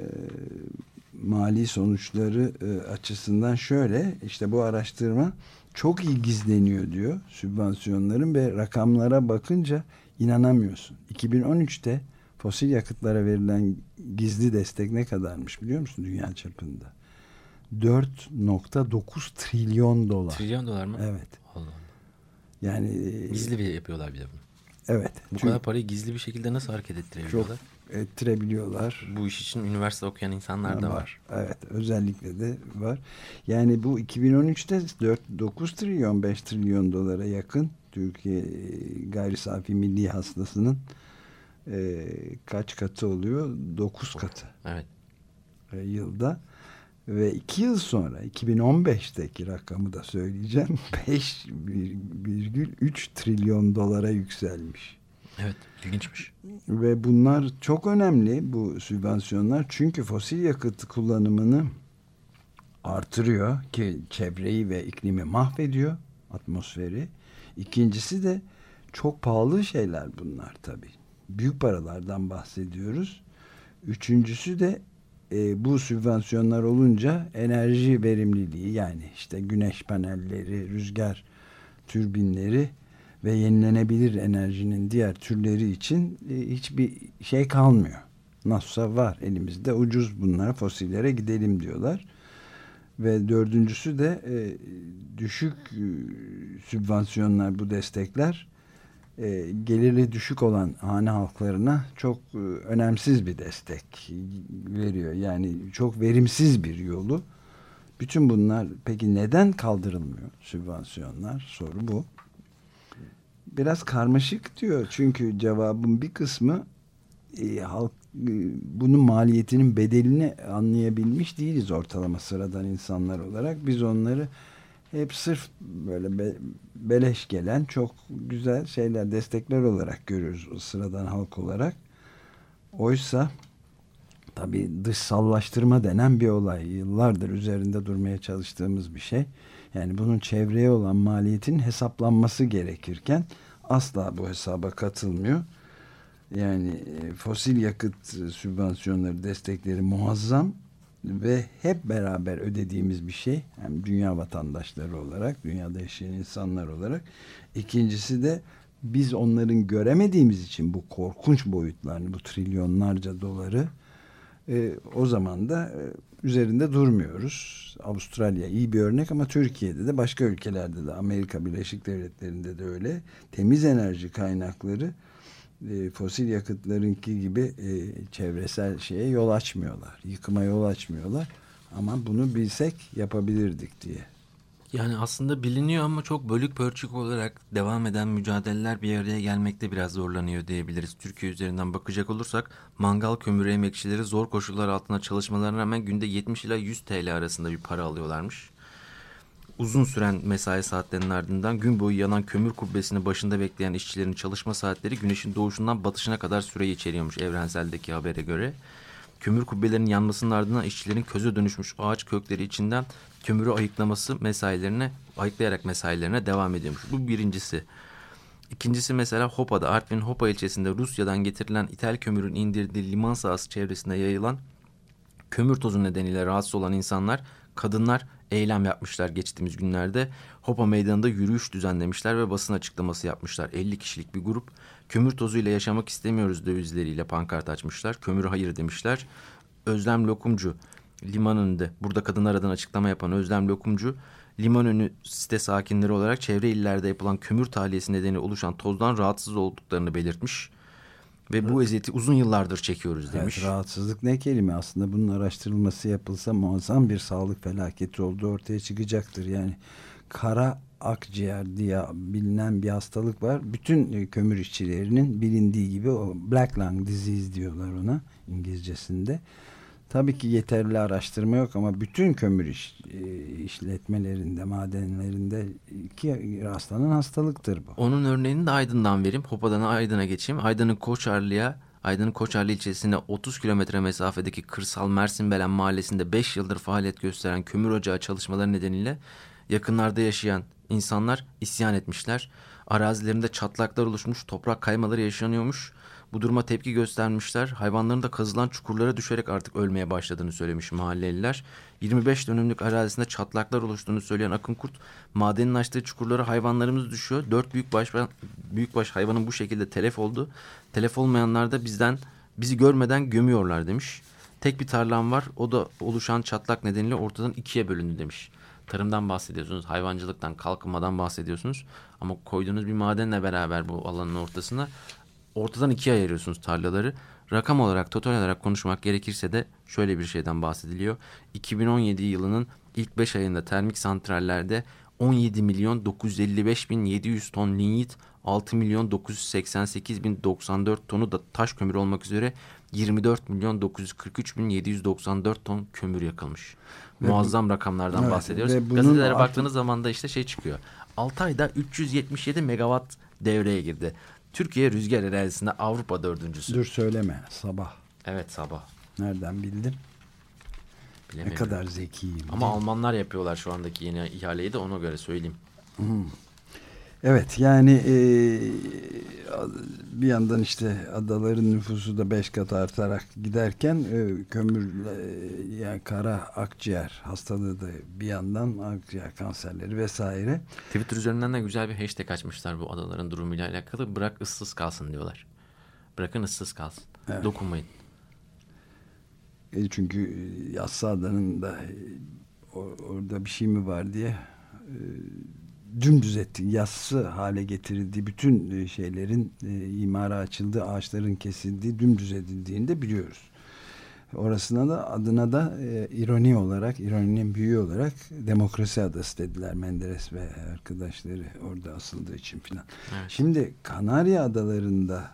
mali sonuçları e, açısından şöyle işte bu araştırma çok iyi gizleniyor diyor sübvansiyonların ve rakamlara bakınca inanamıyorsun. 2013'te fosil yakıtlara verilen gizli destek ne kadarmış biliyor musun dünya çapında? 4.9 trilyon dolar.
Trilyon dolar mı?
Evet.
Allah Allah.
Yani e,
gizli bir yapıyorlar bir de bunu.
Evet.
Bu kadar parayı gizli bir şekilde nasıl hareket ettirebiliyorlar?
Çok ettirebiliyorlar.
Bu iş için üniversite okuyan insanlar da var.
Evet özellikle de var. Yani bu 2013'te 4, 9 trilyon 5 trilyon dolara yakın Türkiye e, gayri safi milli hastasının e, kaç katı oluyor? 9 katı.
Evet.
E, yılda ve iki yıl sonra 2015'teki rakamı da söyleyeceğim 5,3 trilyon dolara yükselmiş.
Evet ilginçmiş.
Ve bunlar çok önemli bu sübvansiyonlar çünkü fosil yakıt kullanımını artırıyor ki çevreyi ve iklimi mahvediyor atmosferi. İkincisi de çok pahalı şeyler bunlar tabii. Büyük paralardan bahsediyoruz. Üçüncüsü de e, bu sübvansiyonlar olunca enerji verimliliği yani işte güneş panelleri, rüzgar türbinleri ve yenilenebilir enerjinin diğer türleri için e, hiçbir şey kalmıyor. Nasılsa var elimizde ucuz bunlara fosillere gidelim diyorlar. Ve dördüncüsü de e, düşük e, sübvansiyonlar bu destekler e, geliri düşük olan hane halklarına çok e, önemsiz bir destek veriyor. Yani çok verimsiz bir yolu. Bütün bunlar peki neden kaldırılmıyor sübvansiyonlar? Soru bu. Biraz karmaşık diyor. Çünkü cevabın bir kısmı e, halk e, bunun maliyetinin bedelini anlayabilmiş değiliz ortalama sıradan insanlar olarak. Biz onları hep sırf böyle be, beleş gelen çok güzel şeyler, destekler olarak görüyoruz sıradan halk olarak. Oysa tabi dışsallaştırma denen bir olay. Yıllardır üzerinde durmaya çalıştığımız bir şey. Yani bunun çevreye olan maliyetin hesaplanması gerekirken asla bu hesaba katılmıyor. Yani e, fosil yakıt sübvansiyonları, destekleri muazzam ve hep beraber ödediğimiz bir şey. Hem dünya vatandaşları olarak, dünyada yaşayan insanlar olarak. İkincisi de biz onların göremediğimiz için bu korkunç boyutlarını, bu trilyonlarca doları e, o zaman da e, üzerinde durmuyoruz. Avustralya iyi bir örnek ama Türkiye'de de başka ülkelerde de Amerika Birleşik Devletleri'nde de öyle temiz enerji kaynakları e, fosil yakıtlarınki gibi e, çevresel şeye yol açmıyorlar. Yıkıma yol açmıyorlar. Ama bunu bilsek yapabilirdik diye.
Yani aslında biliniyor ama çok bölük pörçük olarak devam eden mücadeleler bir araya gelmekte biraz zorlanıyor diyebiliriz. Türkiye üzerinden bakacak olursak mangal kömürü emekçileri zor koşullar altında çalışmalarına rağmen günde 70 ila 100 TL arasında bir para alıyorlarmış. Uzun süren mesai saatlerinin ardından gün boyu yanan kömür kubbesini başında bekleyen işçilerin çalışma saatleri güneşin doğuşundan batışına kadar süreyi içeriyormuş evrenseldeki habere göre. Kömür kubbelerinin yanmasının ardından işçilerin köze dönüşmüş ağaç kökleri içinden kömürü ayıklaması mesailerine, ayıklayarak mesailerine devam ediyormuş. Bu birincisi. İkincisi mesela Hopa'da, Artvin Hopa ilçesinde Rusya'dan getirilen ithal kömürün indirdiği liman sahası çevresinde yayılan kömür tozu nedeniyle rahatsız olan insanlar, kadınlar eylem yapmışlar geçtiğimiz günlerde. Hopa meydanında yürüyüş düzenlemişler ve basın açıklaması yapmışlar. 50 kişilik bir grup kömür tozuyla yaşamak istemiyoruz dövizleriyle pankart açmışlar. Kömürü hayır demişler. Özlem Lokumcu liman önünde burada kadınlar adına açıklama yapan Özlem Lokumcu liman önü site sakinleri olarak çevre illerde yapılan kömür tahliyesi nedeni oluşan tozdan rahatsız olduklarını belirtmiş. Ve bu eziyeti uzun yıllardır çekiyoruz demiş.
Evet, rahatsızlık ne kelime aslında bunun araştırılması yapılsa muazzam bir sağlık felaketi olduğu ortaya çıkacaktır. Yani kara akciğer diye bilinen bir hastalık var. Bütün kömür işçilerinin bilindiği gibi o black lung disease diyorlar ona İngilizcesinde. Tabii ki yeterli araştırma yok ama bütün kömür iş, e, işletmelerinde, madenlerinde iki rastlanan hastalıktır bu.
Onun örneğini de Aydın'dan vereyim. Hopa'dan Aydın'a geçeyim. Aydın'ın Koçarlı'ya Aydın'ın Koçarlı ilçesine 30 kilometre mesafedeki kırsal Mersinbelen mahallesinde 5 yıldır faaliyet gösteren kömür ocağı çalışmaları nedeniyle yakınlarda yaşayan insanlar isyan etmişler. Arazilerinde çatlaklar oluşmuş, toprak kaymaları yaşanıyormuş. Bu duruma tepki göstermişler. Hayvanların da kazılan çukurlara düşerek artık ölmeye başladığını söylemiş mahalleliler. 25 dönümlük arazisinde çatlaklar oluştuğunu söyleyen Akın Kurt, madenin açtığı çukurlara hayvanlarımız düşüyor. Dört büyükbaş, büyükbaş hayvanın bu şekilde telef oldu. Telef olmayanlar da bizden bizi görmeden gömüyorlar demiş. Tek bir tarlam var. O da oluşan çatlak nedeniyle ortadan ikiye bölündü demiş. Tarımdan bahsediyorsunuz, hayvancılıktan, kalkınmadan bahsediyorsunuz. Ama koyduğunuz bir madenle beraber bu alanın ortasına ortadan ikiye ayırıyorsunuz tarlaları. Rakam olarak, total olarak konuşmak gerekirse de şöyle bir şeyden bahsediliyor. 2017 yılının ilk 5 ayında termik santrallerde 17 milyon 955 bin 700 ton linyit, 6 milyon 988 bin 94 tonu da taş kömür olmak üzere 24 milyon 943 bin 794 ton kömür yakılmış. Muazzam rakamlardan evet, bahsediyoruz. Gazetelere artık... baktığınız zaman da işte şey çıkıyor. 6 ayda 377 megawatt devreye girdi. Türkiye rüzgar enerjisinde Avrupa dördüncüsü.
Dur söyleme sabah.
Evet sabah.
Nereden bildin? Ne kadar zekiyim.
Ama Almanlar yapıyorlar şu andaki yeni ihaleyi de ona göre söyleyeyim. Hmm.
Evet yani e, bir yandan işte adaların nüfusu da beş kat artarak giderken e, kömür e, yani kara akciğer hastalığı da bir yandan akciğer kanserleri vesaire.
Twitter üzerinden de güzel bir hashtag açmışlar bu adaların durumuyla alakalı. Bırak ıssız kalsın diyorlar. Bırakın ıssız kalsın. Evet. Dokunmayın.
E çünkü Yassı Adanın da orada bir şey mi var diye e, dümdüz etti, yassı hale getirildiği bütün e, şeylerin e, imara açıldığı, ağaçların kesildiği, dümdüz edildiğini de biliyoruz. Orasına da adına da e, ironi olarak, ironinin büyüğü olarak demokrasi adası dediler Menderes ve arkadaşları orada asıldığı için filan. Evet. Şimdi Kanarya Adaları'nda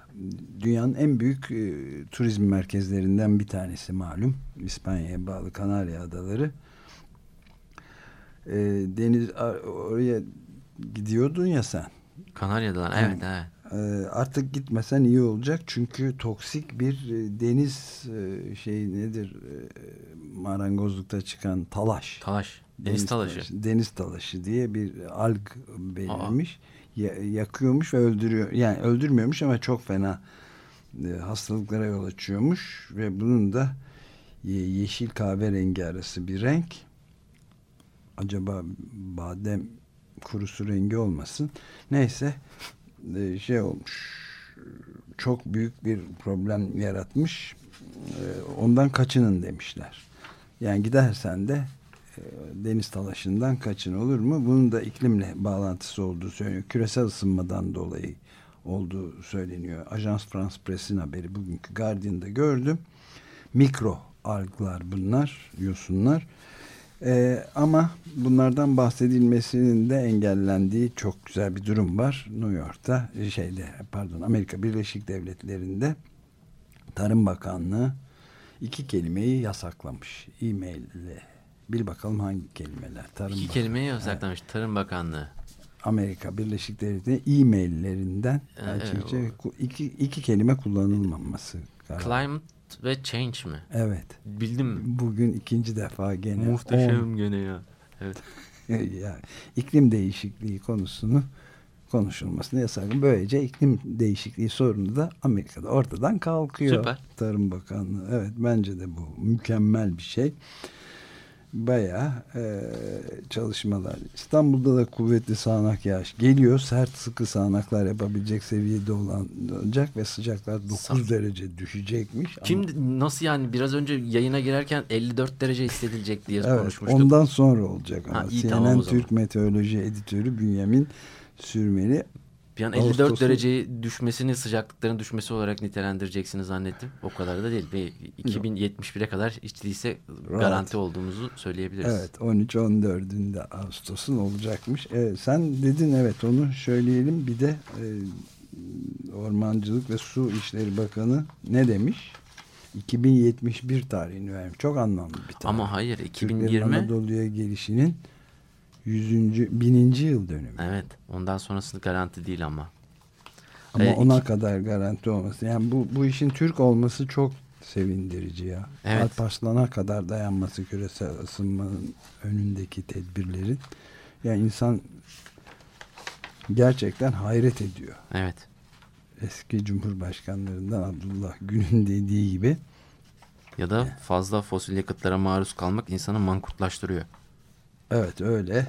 dünyanın en büyük e, turizm merkezlerinden bir tanesi malum. İspanya'ya bağlı Kanarya Adaları. E, deniz oraya gidiyordun ya sen.
Kanarya'dan evet evet.
e, artık gitmesen iyi olacak çünkü toksik bir e, deniz e, şey nedir e, marangozlukta çıkan talaş.
Talaş. Deniz, talaşı.
Deniz talaşı diye bir alg belirmiş. Ya, yakıyormuş ve öldürüyor. Yani öldürmüyormuş ama çok fena hastalıklara yol açıyormuş ve bunun da ye, yeşil kahverengi arası bir renk. Acaba badem kurusu rengi olmasın. Neyse e, şey olmuş. Çok büyük bir problem yaratmış. E, ondan kaçının demişler. Yani gidersen de e, deniz talaşından kaçın olur mu? Bunun da iklimle bağlantısı olduğu söyleniyor. Küresel ısınmadan dolayı olduğu söyleniyor. Ajans France Press'in haberi bugünkü Guardian'da gördüm. Mikro alglar bunlar, yosunlar. Ee, ama bunlardan bahsedilmesinin de engellendiği çok güzel bir durum var. New York'ta şeyde pardon Amerika Birleşik Devletleri'nde Tarım Bakanlığı iki kelimeyi yasaklamış. E-mail ile. Bir bakalım hangi kelimeler.
Tarım iki kelimeyi yasaklamış. Evet. Tarım Bakanlığı.
Amerika Birleşik Devletleri e-maillerinden evet, iki, iki kelime kullanılmaması.
Climate ve Change mi?
Evet.
Bildim.
Bugün ikinci defa gene.
Muhteşem on... gene ya. Evet.
yani iklim değişikliği konusunu konuşulmasını yasakladı. Böylece iklim değişikliği sorunu da Amerika'da ortadan kalkıyor.
Süper.
Tarım Bakanlığı. Evet bence de bu mükemmel bir şey bayağı e, çalışmalar. İstanbul'da da kuvvetli sağanak yağış geliyor. Sert sıkı sağanaklar yapabilecek seviyede olacak ve sıcaklar 9 Sa derece düşecekmiş.
Kim ama... nasıl yani biraz önce yayına girerken 54 derece hissedilecek diye
evet,
konuşmuştuk.
Ondan sonra olacak ama. Ha, iyi, CNN tamam Türk Meteoroloji Editörü Bünyamin Sürmeli
bir an 54 Ağustos'un... dereceyi düşmesini sıcaklıkların düşmesi olarak nitelendireceksiniz zannettim. O kadar da değil. Ve 2071'e kadar hiç değilse garanti evet. olduğumuzu söyleyebiliriz.
Evet 13-14'ünde Ağustos'un olacakmış. Evet, sen dedin evet onu söyleyelim. Bir de e, Ormancılık ve Su İşleri Bakanı ne demiş? 2071 tarihini vermiş. Çok anlamlı bir tarih.
Ama hayır 2020
Anadolu'ya gelişinin 100. bininci yıl dönümü.
Evet. Ondan sonrası garanti değil ama.
Ama ee, ona iki... kadar garanti olması. Yani bu, bu işin Türk olması çok sevindirici ya. Evet. Alparslan'a kadar dayanması küresel ısınmanın önündeki tedbirlerin. Yani insan gerçekten hayret ediyor.
Evet.
Eski Cumhurbaşkanlarından Abdullah Gül'ün dediği gibi.
Ya da fazla fosil yakıtlara maruz kalmak insanı mankurtlaştırıyor.
Evet öyle.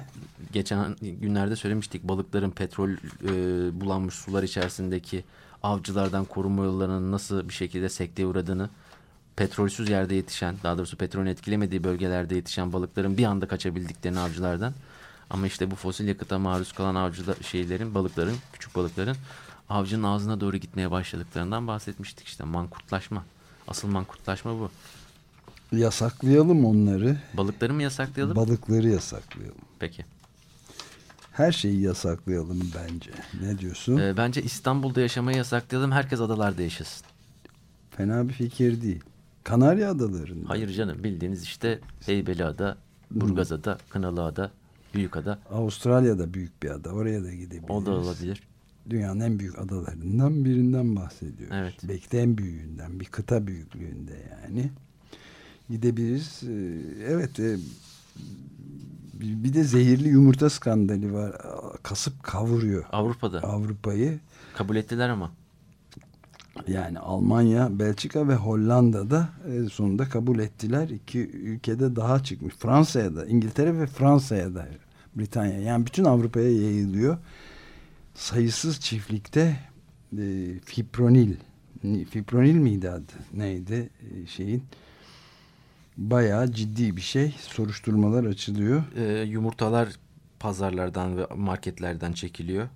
Geçen günlerde söylemiştik balıkların petrol e, bulanmış sular içerisindeki avcılardan koruma yollarının nasıl bir şekilde sekteye uğradığını petrolsüz yerde yetişen daha doğrusu petrolün etkilemediği bölgelerde yetişen balıkların bir anda kaçabildiklerini avcılardan ama işte bu fosil yakıta maruz kalan avcılar şeylerin balıkların küçük balıkların avcının ağzına doğru gitmeye başladıklarından bahsetmiştik işte mankurtlaşma asıl mankurtlaşma bu.
Yasaklayalım onları.
Balıkları mı yasaklayalım?
Balıkları yasaklayalım.
Peki.
Her şeyi yasaklayalım bence. Ne diyorsun?
Ee, bence İstanbul'da yaşamayı yasaklayalım. Herkes adalarda yaşasın.
Fena bir fikir değil. Kanarya adalarında.
Hayır canım bildiğiniz işte Heybeliada, Burgazada, Kınalıada, Büyükada.
Avustralya'da büyük bir ada. Oraya da gidebiliriz.
O da olabilir.
Dünyanın en büyük adalarından birinden bahsediyoruz.
Evet.
Belki de en büyüğünden. Bir kıta büyüklüğünde yani gidebiliriz. Ee, evet e, bir de zehirli yumurta skandali var. Kasıp kavuruyor.
Avrupa'da.
Avrupa'yı.
Kabul ettiler ama.
Yani Almanya, Belçika ve Hollanda'da sonunda kabul ettiler. İki ülkede daha çıkmış. Fransa'ya da, İngiltere ve Fransa'ya da Britanya. Yani bütün Avrupa'ya yayılıyor. Sayısız çiftlikte e, fipronil fipronil miydi adı? Neydi? E, şeyin bayağı ciddi bir şey. Soruşturmalar açılıyor.
E, yumurtalar pazarlardan ve marketlerden çekiliyor.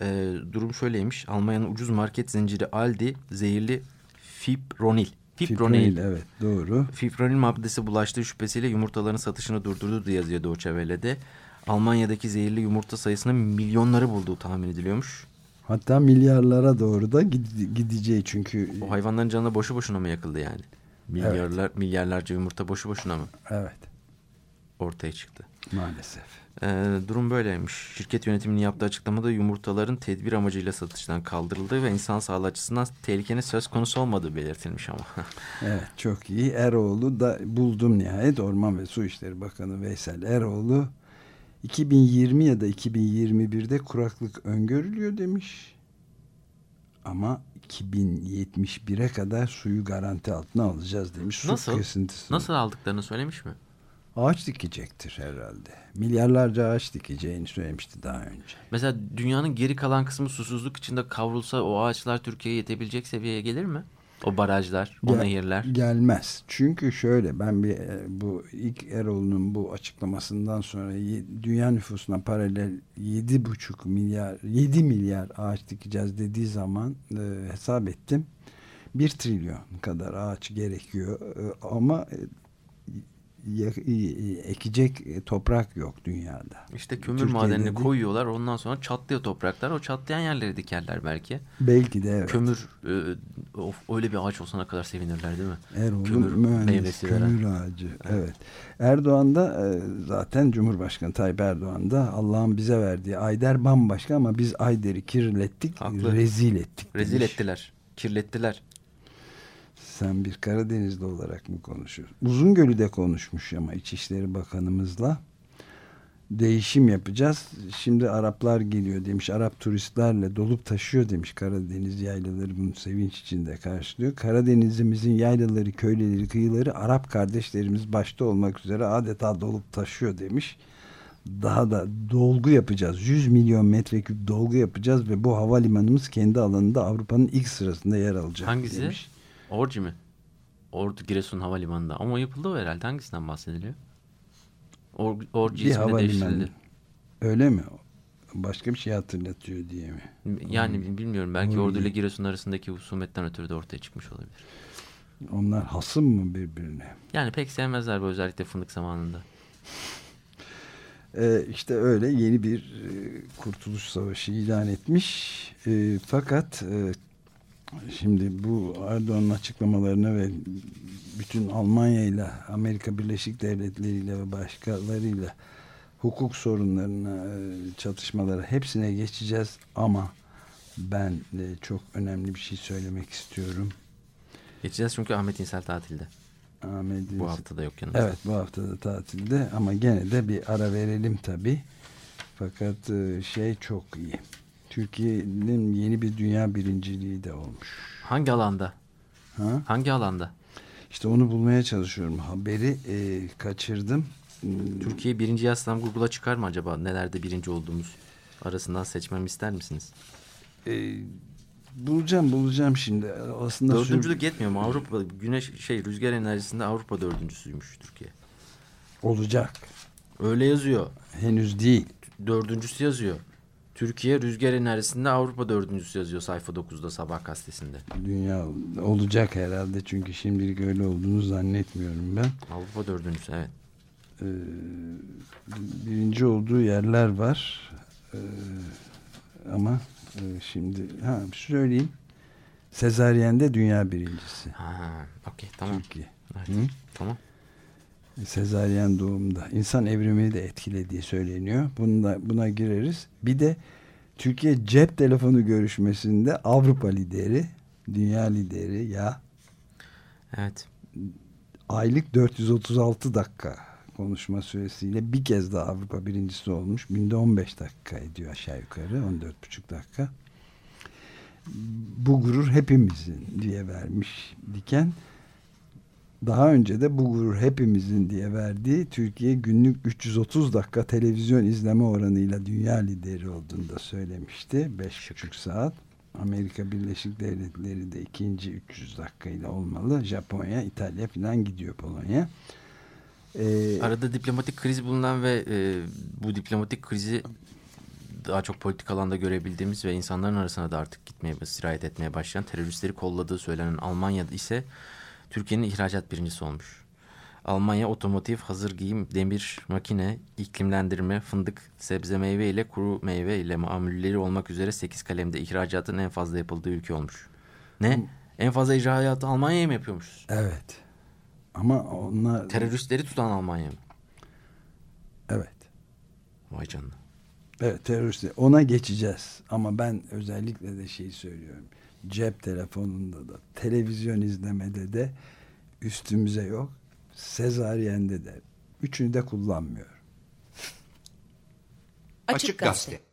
E, durum şöyleymiş. Almanya'nın ucuz market zinciri Aldi zehirli fipronil.
Fipronil, fipronil evet doğru.
Fipronil maddesi bulaştığı şüphesiyle yumurtaların satışını durdurdu diye yazıyor Doğu Çevre'de. Almanya'daki zehirli yumurta sayısının milyonları bulduğu tahmin ediliyormuş.
Hatta milyarlara doğru da gideceği çünkü.
O hayvanların canına boşu boşuna mı yakıldı yani? Milyarlar, evet. milyarlarca yumurta boşu boşuna mı?
Evet.
ortaya çıktı.
Maalesef.
Ee, durum böyleymiş. Şirket yönetiminin yaptığı açıklamada yumurtaların tedbir amacıyla satıştan kaldırıldığı ve insan sağlığı açısından tehlikenin söz konusu olmadığı belirtilmiş ama.
evet çok iyi. Eroğlu da buldum nihayet Orman ve Su İşleri Bakanı Veysel Eroğlu 2020 ya da 2021'de kuraklık öngörülüyor demiş. Ama 2071'e kadar suyu garanti altına alacağız demiş. Su
nasıl?
Kesintisini.
Nasıl aldıklarını söylemiş mi?
Ağaç dikecektir herhalde. Milyarlarca ağaç dikeceğini söylemişti daha önce.
Mesela dünyanın geri kalan kısmı susuzluk içinde kavrulsa o ağaçlar Türkiye'ye yetebilecek seviyeye gelir mi? O barajlar, o
Gel,
nehirler.
Gelmez. Çünkü şöyle ben bir e, bu ilk Erol'un bu açıklamasından sonra dünya nüfusuna paralel 7,5 milyar 7 milyar ağaç dikeceğiz dediği zaman e, hesap ettim. 1 trilyon kadar ağaç gerekiyor e, ama e, ekecek e, toprak yok dünyada.
İşte kömür Türkiye'de madenini de... koyuyorlar ondan sonra çatlıyor topraklar. O çatlayan yerleri dikerler belki.
Belki de evet.
Kömür e, of, öyle bir ağaç olsa ne kadar sevinirler değil mi?
Erol'un kömür mühendis, kömür veren. ağacı. Evet. evet. Erdoğan da e, zaten Cumhurbaşkanı Tayyip Erdoğan da Allah'ın bize verdiği Ayder bambaşka ama biz Ayder'i kirlettik, Haklı. rezil ettik.
Rezil demiş. ettiler, kirlettiler.
Sen bir Karadenizli olarak mı konuşuyorsun? Uzungöl'ü de konuşmuş ama İçişleri Bakanımızla. Değişim yapacağız. Şimdi Araplar geliyor demiş. Arap turistlerle dolup taşıyor demiş. Karadeniz yaylaları bunu sevinç içinde karşılıyor. Karadenizimizin yaylaları, köyleri, kıyıları Arap kardeşlerimiz başta olmak üzere adeta dolup taşıyor demiş. Daha da dolgu yapacağız. 100 milyon metreküp dolgu yapacağız ve bu havalimanımız kendi alanında Avrupa'nın ilk sırasında yer alacak
Hangisi?
demiş.
Orci mi? Ordu Giresun Havalimanı'nda. Ama o yapıldı herhalde. Hangisinden bahsediliyor? Or, Orci
bir havalimanı. Öyle mi? Başka bir şey hatırlatıyor diye mi?
Yani hmm. bilmiyorum. Belki Ordu ile Giresun arasındaki husumetten ötürü de ortaya çıkmış olabilir.
Onlar hasım mı birbirine?
Yani pek sevmezler bu özellikle fındık zamanında.
Ee, işte öyle yeni bir e, kurtuluş savaşı ilan etmiş. E, fakat e, Şimdi bu Erdoğan'ın açıklamalarına ve bütün Almanya ile Amerika Birleşik Devletleri ile ve başkalarıyla hukuk sorunlarına, e, çatışmalara hepsine geçeceğiz ama ben de çok önemli bir şey söylemek istiyorum.
Geçeceğiz çünkü Ahmet İnsel tatilde.
Ahmet
bu hafta da yok yanımızda.
Evet bu hafta da tatilde ama gene de bir ara verelim tabi. Fakat e, şey çok iyi. Türkiye'nin yeni bir dünya birinciliği de olmuş.
Hangi alanda?
Ha?
Hangi alanda?
İşte onu bulmaya çalışıyorum. Haberi e, kaçırdım.
Türkiye birinci yazsam Google'a çıkar mı acaba? Nelerde birinci olduğumuz arasından seçmemi ister misiniz?
E, bulacağım bulacağım şimdi. Aslında
Dördüncülük sür... yetmiyor mu? Avrupa güneş şey rüzgar enerjisinde Avrupa dördüncüsüymüş Türkiye.
Olacak.
Öyle yazıyor.
Henüz değil.
Dördüncüsü yazıyor. Türkiye rüzgar enerjisinde Avrupa dördüncüsü yazıyor sayfa 9'da sabah gazetesinde.
Dünya olacak herhalde çünkü şimdilik öyle olduğunu zannetmiyorum ben.
Avrupa dördüncüsü evet.
Ee, birinci olduğu yerler var. Ee, ama e, şimdi ha söyleyeyim. Sezaryen'de dünya birincisi.
Ha, okey tamam.
Türkiye.
Evet, tamam.
Sezaryen doğumda insan evrimini de etkilediği söyleniyor. Bunda, buna gireriz. Bir de Türkiye cep telefonu görüşmesinde Avrupa lideri, dünya lideri ya.
Evet.
Aylık 436 dakika konuşma süresiyle bir kez daha Avrupa birincisi olmuş. Günde 15 dakika ediyor aşağı yukarı. 14,5 dakika. Bu gurur hepimizin diye vermiş Diken daha önce de bu gurur hepimizin diye verdiği Türkiye günlük 330 dakika televizyon izleme oranıyla dünya lideri olduğunu da söylemişti. 5,5 saat. Amerika Birleşik Devletleri de ikinci 300 dakikayla olmalı. Japonya, İtalya falan gidiyor Polonya.
Ee, Arada diplomatik kriz bulunan ve e, bu diplomatik krizi daha çok politik alanda görebildiğimiz ve insanların arasına da artık gitmeye, sirayet etmeye başlayan teröristleri kolladığı söylenen Almanya'da ise Türkiye'nin ihracat birincisi olmuş. Almanya otomotiv, hazır giyim, demir, makine, iklimlendirme, fındık, sebze meyve ile kuru meyve ile mamulleri olmak üzere 8 kalemde ihracatın en fazla yapıldığı ülke olmuş. Ne? Hı. En fazla ihracatı Almanya'ya mı yapıyormuşuz?
Evet. Ama onlar...
Teröristleri tutan Almanya mı?
Evet.
Vay canına.
Evet terörist. Ona geçeceğiz. Ama ben özellikle de şeyi söylüyorum. Cep telefonunda da, televizyon izlemede de üstümüze yok. Sezaryen'de de. Üçünü de kullanmıyorum.
Açık Gazete